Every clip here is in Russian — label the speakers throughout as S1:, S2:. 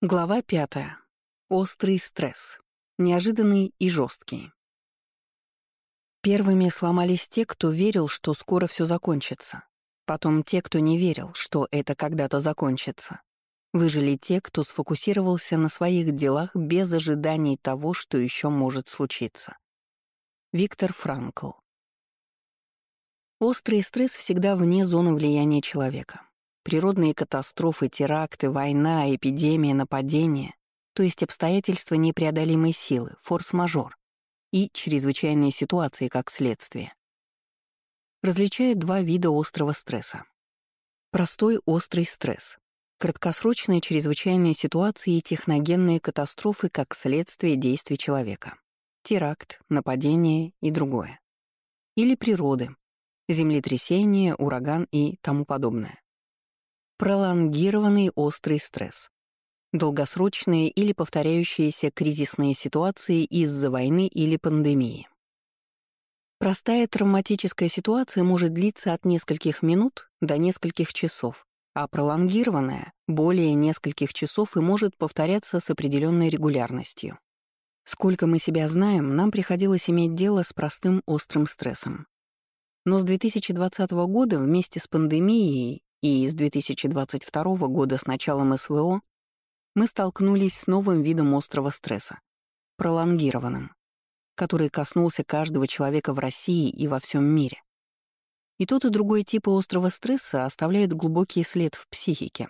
S1: Глава пятая. Острый стресс. Неожиданный и жесткий. Первыми сломались те, кто верил, что скоро все закончится. Потом те, кто не верил, что это когда-то закончится. Выжили те, кто сфокусировался на своих делах без ожиданий того, что еще может случиться. Виктор Франкл. Острый стресс всегда вне зоны влияния человека. Природные катастрофы, теракты, война, эпидемия, нападения, то есть обстоятельства непреодолимой силы, форс-мажор и чрезвычайные ситуации как следствие. Различают два вида острого стресса. Простой острый стресс. Краткосрочные чрезвычайные ситуации и техногенные катастрофы как следствие действий человека. Теракт, нападение и другое. Или природы. Землетрясение, ураган и тому подобное. Пролонгированный острый стресс. Долгосрочные или повторяющиеся кризисные ситуации из-за войны или пандемии. Простая травматическая ситуация может длиться от нескольких минут до нескольких часов, а пролонгированная — более нескольких часов и может повторяться с определенной регулярностью. Сколько мы себя знаем, нам приходилось иметь дело с простым острым стрессом. Но с 2020 года вместе с пандемией и с 2022 года с началом СВО мы столкнулись с новым видом острого стресса — пролонгированным, который коснулся каждого человека в России и во всем мире. И тот и другой типы острого стресса оставляют глубокий след в психике,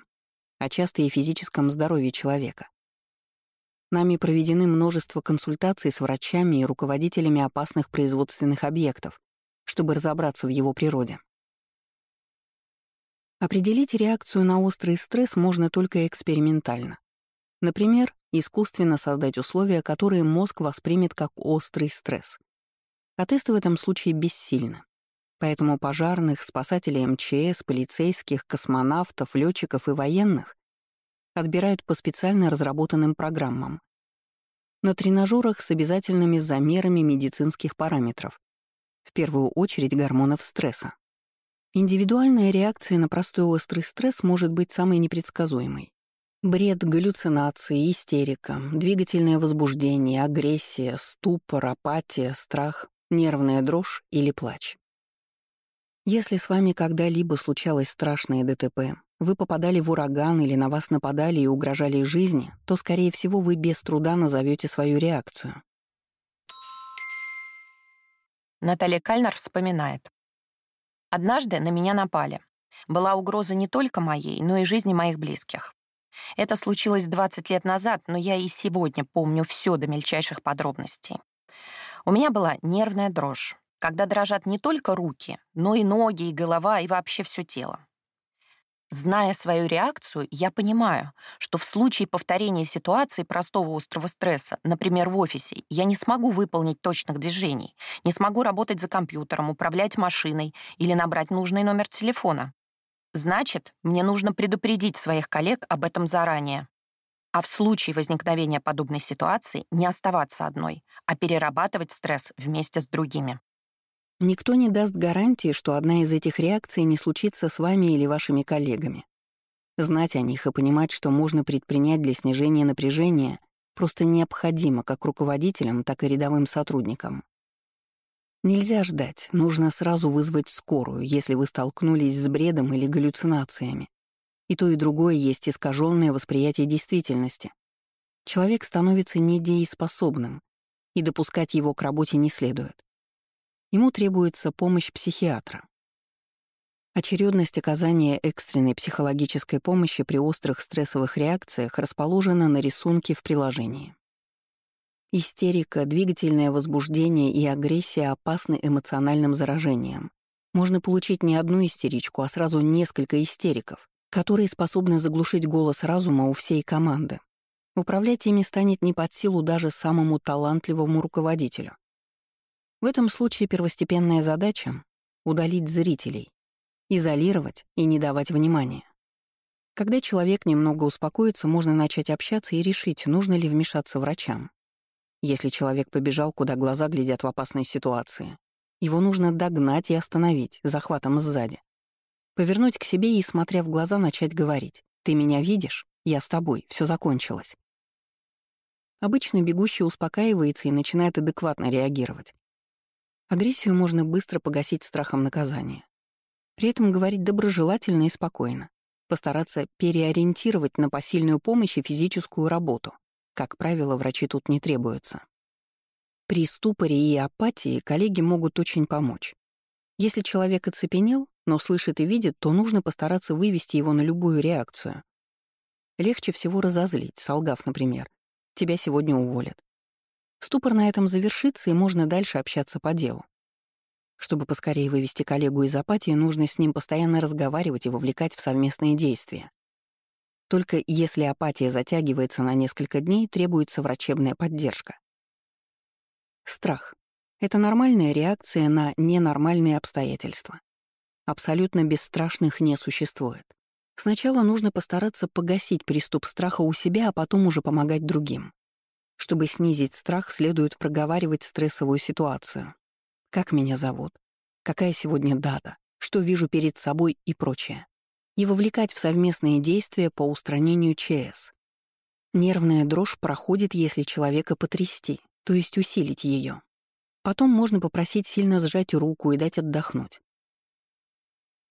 S1: а часто и физическом здоровье человека. Нами проведены множество консультаций с врачами и руководителями опасных производственных объектов, чтобы разобраться в его природе. Определить реакцию на острый стресс можно только экспериментально. Например, искусственно создать условия, которые мозг воспримет как острый стресс. А тесты в этом случае бессильны. Поэтому пожарных, спасателей МЧС, полицейских, космонавтов, летчиков и военных отбирают по специально разработанным программам. На тренажерах с обязательными замерами медицинских параметров, в первую очередь гормонов стресса. Индивидуальная реакция на простой острый стресс может быть самой непредсказуемой. Бред, галлюцинации, истерика, двигательное возбуждение, агрессия, ступор, апатия, страх, нервная дрожь или плач. Если с вами когда-либо случалось страшное ДТП, вы попадали в ураган или на вас нападали и угрожали жизни, то, скорее всего, вы без труда назовете свою реакцию.
S2: Наталья Кальнер вспоминает. Однажды на меня напали. Была угроза не только моей, но и жизни моих близких. Это случилось 20 лет назад, но я и сегодня помню все до мельчайших подробностей. У меня была нервная дрожь, когда дрожат не только руки, но и ноги, и голова, и вообще все тело. Зная свою реакцию, я понимаю, что в случае повторения ситуации простого острого стресса, например, в офисе, я не смогу выполнить точных движений, не смогу работать за компьютером, управлять машиной или набрать нужный номер телефона. Значит, мне нужно предупредить своих коллег об этом заранее. А в случае возникновения подобной ситуации не оставаться одной, а перерабатывать стресс вместе с другими.
S1: Никто не даст гарантии, что одна из этих реакций не случится с вами или вашими коллегами. Знать о них и понимать, что можно предпринять для снижения напряжения, просто необходимо как руководителям, так и рядовым сотрудникам. Нельзя ждать, нужно сразу вызвать скорую, если вы столкнулись с бредом или галлюцинациями. И то, и другое есть искаженное восприятие действительности. Человек становится недееспособным, и допускать его к работе не следует. Ему требуется помощь психиатра. Очередность оказания экстренной психологической помощи при острых стрессовых реакциях расположена на рисунке в приложении. Истерика, двигательное возбуждение и агрессия опасны эмоциональным заражением. Можно получить не одну истеричку, а сразу несколько истериков, которые способны заглушить голос разума у всей команды. Управлять ими станет не под силу даже самому талантливому руководителю. В этом случае первостепенная задача — удалить зрителей, изолировать и не давать внимания. Когда человек немного успокоится, можно начать общаться и решить, нужно ли вмешаться врачам. Если человек побежал, куда глаза глядят в опасной ситуации, его нужно догнать и остановить захватом сзади. Повернуть к себе и, смотря в глаза, начать говорить «Ты меня видишь? Я с тобой, все закончилось. Обычно бегущий успокаивается и начинает адекватно реагировать. Агрессию можно быстро погасить страхом наказания. При этом говорить доброжелательно и спокойно. Постараться переориентировать на посильную помощь и физическую работу. Как правило, врачи тут не требуются. При ступоре и апатии коллеги могут очень помочь. Если человек оцепенел, но слышит и видит, то нужно постараться вывести его на любую реакцию. Легче всего разозлить, солгав, например. Тебя сегодня уволят. Ступор на этом завершится, и можно дальше общаться по делу. Чтобы поскорее вывести коллегу из апатии, нужно с ним постоянно разговаривать и вовлекать в совместные действия. Только если апатия затягивается на несколько дней, требуется врачебная поддержка. Страх — это нормальная реакция на ненормальные обстоятельства. Абсолютно бесстрашных не существует. Сначала нужно постараться погасить приступ страха у себя, а потом уже помогать другим. Чтобы снизить страх, следует проговаривать стрессовую ситуацию. Как меня зовут? Какая сегодня дата? Что вижу перед собой и прочее. И вовлекать в совместные действия по устранению ЧС. Нервная дрожь проходит, если человека потрясти, то есть усилить ее. Потом можно попросить сильно сжать руку и дать отдохнуть.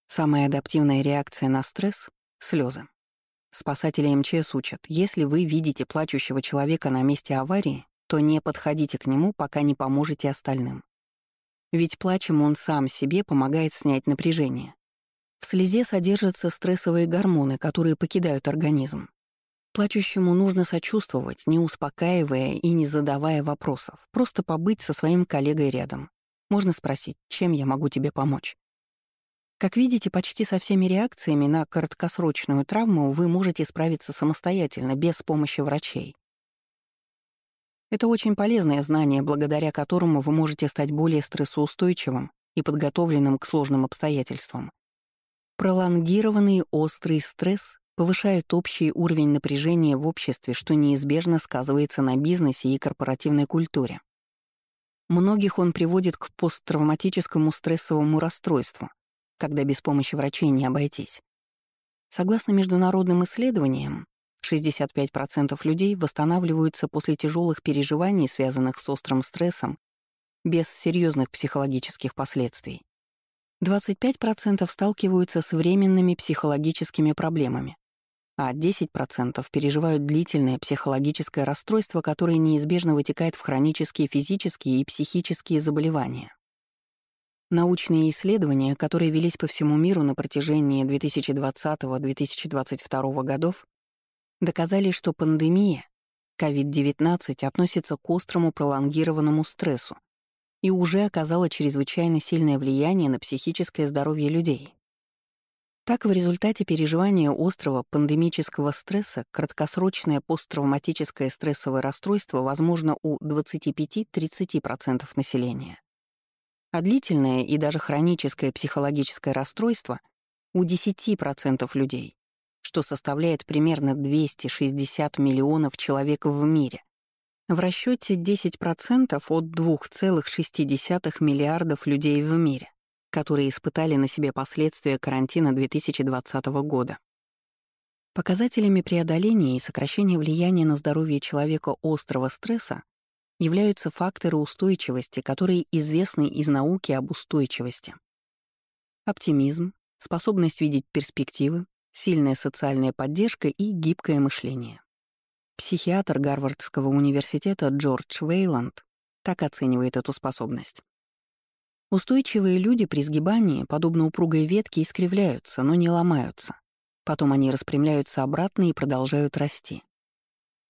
S1: Самая адаптивная реакция на стресс — слезы. Спасатели МЧС учат, если вы видите плачущего человека на месте аварии, то не подходите к нему, пока не поможете остальным. Ведь плачем он сам себе помогает снять напряжение. В слезе содержатся стрессовые гормоны, которые покидают организм. Плачущему нужно сочувствовать, не успокаивая и не задавая вопросов, просто побыть со своим коллегой рядом. Можно спросить, чем я могу тебе помочь? Как видите, почти со всеми реакциями на краткосрочную травму вы можете справиться самостоятельно, без помощи врачей. Это очень полезное знание, благодаря которому вы можете стать более стрессоустойчивым и подготовленным к сложным обстоятельствам. Пролонгированный острый стресс повышает общий уровень напряжения в обществе, что неизбежно сказывается на бизнесе и корпоративной культуре. Многих он приводит к посттравматическому стрессовому расстройству, когда без помощи врачей не обойтись. Согласно международным исследованиям, 65% людей восстанавливаются после тяжелых переживаний, связанных с острым стрессом, без серьезных психологических последствий. 25% сталкиваются с временными психологическими проблемами, а 10% переживают длительное психологическое расстройство, которое неизбежно вытекает в хронические физические и психические заболевания. Научные исследования, которые велись по всему миру на протяжении 2020-2022 годов, доказали, что пандемия COVID-19 относится к острому пролонгированному стрессу и уже оказала чрезвычайно сильное влияние на психическое здоровье людей. Так, в результате переживания острого пандемического стресса краткосрочное посттравматическое стрессовое расстройство возможно у 25-30% населения а длительное и даже хроническое психологическое расстройство у 10% людей, что составляет примерно 260 миллионов человек в мире. В расчете 10% от 2,6 миллиардов людей в мире, которые испытали на себе последствия карантина 2020 года. Показателями преодоления и сокращения влияния на здоровье человека острого стресса являются факторы устойчивости, которые известны из науки об устойчивости. Оптимизм, способность видеть перспективы, сильная социальная поддержка и гибкое мышление. Психиатр Гарвардского университета Джордж Вейланд так оценивает эту способность. Устойчивые люди при сгибании, подобно упругой ветке, искривляются, но не ломаются. Потом они распрямляются обратно и продолжают расти.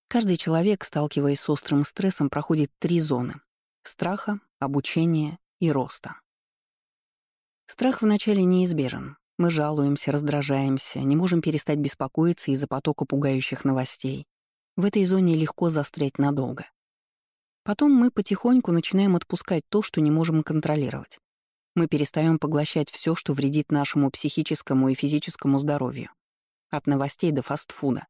S1: Каждый человек, сталкиваясь с острым стрессом, проходит три зоны — страха, обучения и роста. Страх вначале неизбежен. Мы жалуемся, раздражаемся, не можем перестать беспокоиться из-за потока пугающих новостей. В этой зоне легко застрять надолго. Потом мы потихоньку начинаем отпускать то, что не можем контролировать. Мы перестаем поглощать все, что вредит нашему психическому и физическому здоровью. От новостей до фастфуда.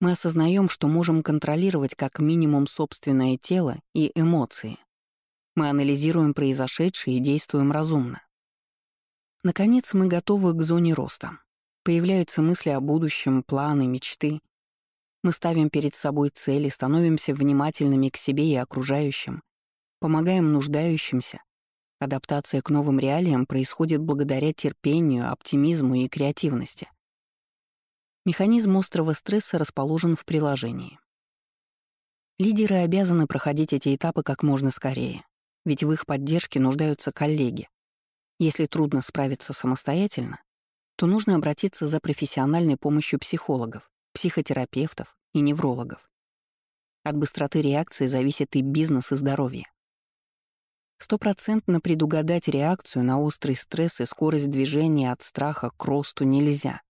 S1: Мы осознаем, что можем контролировать как минимум собственное тело и эмоции. Мы анализируем произошедшее и действуем разумно. Наконец, мы готовы к зоне роста. Появляются мысли о будущем, планы, мечты, Мы ставим перед собой цели, становимся внимательными к себе и окружающим, помогаем нуждающимся. Адаптация к новым реалиям происходит благодаря терпению, оптимизму и креативности. Механизм острого стресса расположен в приложении. Лидеры обязаны проходить эти этапы как можно скорее, ведь в их поддержке нуждаются коллеги. Если трудно справиться самостоятельно, то нужно обратиться за профессиональной помощью психологов, психотерапевтов и неврологов. От быстроты реакции зависит и бизнес, и здоровье. Стопроцентно предугадать реакцию на острый стресс и скорость движения от страха к росту нельзя.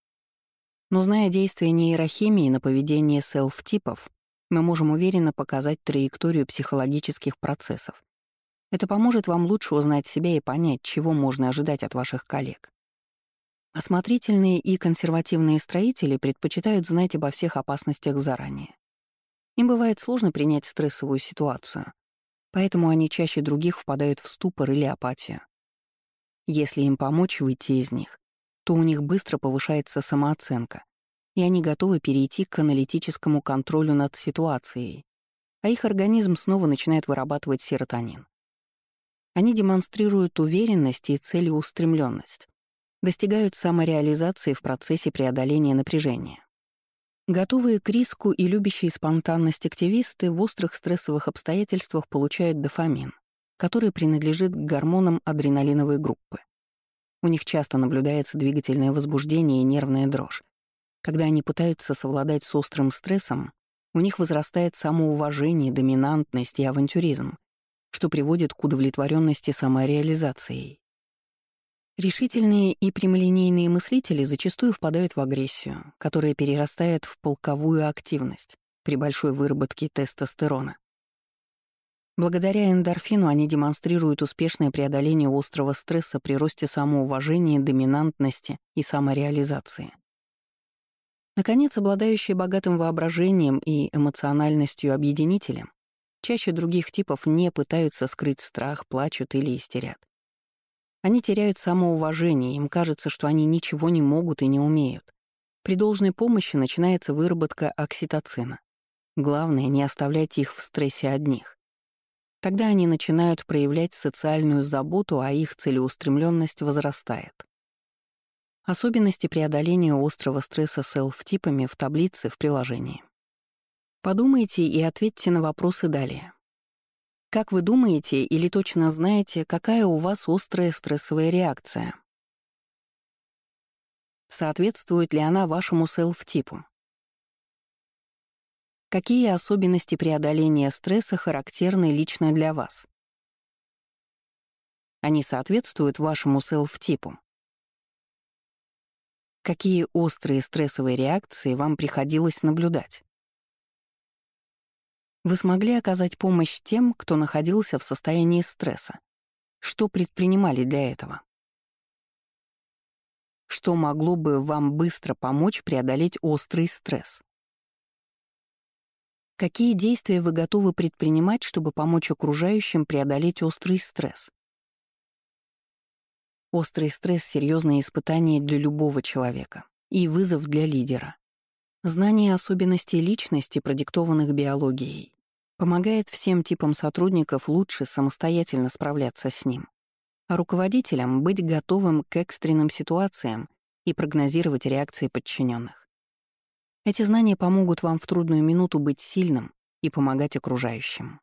S1: Но зная действие нейрохимии на поведение селф-типов, мы можем уверенно показать траекторию психологических процессов. Это поможет вам лучше узнать себя и понять, чего можно ожидать от ваших коллег. Осмотрительные и консервативные строители предпочитают знать обо всех опасностях заранее. Им бывает сложно принять стрессовую ситуацию, поэтому они чаще других впадают в ступор или апатию. Если им помочь выйти из них, то у них быстро повышается самооценка, и они готовы перейти к аналитическому контролю над ситуацией, а их организм снова начинает вырабатывать серотонин. Они демонстрируют уверенность и целеустремленность, достигают самореализации в процессе преодоления напряжения. Готовые к риску и любящие спонтанность активисты в острых стрессовых обстоятельствах получают дофамин, который принадлежит к гормонам адреналиновой группы. У них часто наблюдается двигательное возбуждение и нервная дрожь, когда они пытаются совладать с острым стрессом, у них возрастает самоуважение, доминантность и авантюризм, что приводит к удовлетворенности самореализацией. Решительные и прямолинейные мыслители зачастую впадают в агрессию, которая перерастает в полковую активность при большой выработке тестостерона. Благодаря эндорфину они демонстрируют успешное преодоление острого стресса при росте самоуважения, доминантности и самореализации. Наконец, обладающие богатым воображением и эмоциональностью объединителем, чаще других типов не пытаются скрыть страх, плачут или истерят. Они теряют самоуважение, им кажется, что они ничего не могут и не умеют. При должной помощи начинается выработка окситоцина. Главное — не оставлять их в стрессе одних. Тогда они начинают проявлять социальную заботу, а их целеустремленность возрастает. Особенности преодоления острого стресса селф-типами в таблице в приложении. Подумайте и ответьте на вопросы далее. Как вы думаете или точно знаете, какая у вас острая стрессовая реакция? Соответствует ли она вашему селф-типу? Какие особенности преодоления стресса характерны лично для вас? Они соответствуют вашему селф-типу? Какие острые стрессовые реакции вам приходилось наблюдать? Вы смогли оказать помощь тем, кто находился в состоянии стресса? Что предпринимали для этого? Что могло бы вам быстро помочь преодолеть острый стресс? Какие действия вы готовы предпринимать, чтобы помочь окружающим преодолеть острый стресс? Острый стресс — серьезное испытание для любого человека и вызов для лидера. Знание особенностей личности, продиктованных биологией, помогает всем типам сотрудников лучше самостоятельно справляться с ним, а руководителям быть готовым к экстренным ситуациям и прогнозировать реакции подчиненных. Эти знания помогут вам в трудную минуту быть сильным и помогать окружающим.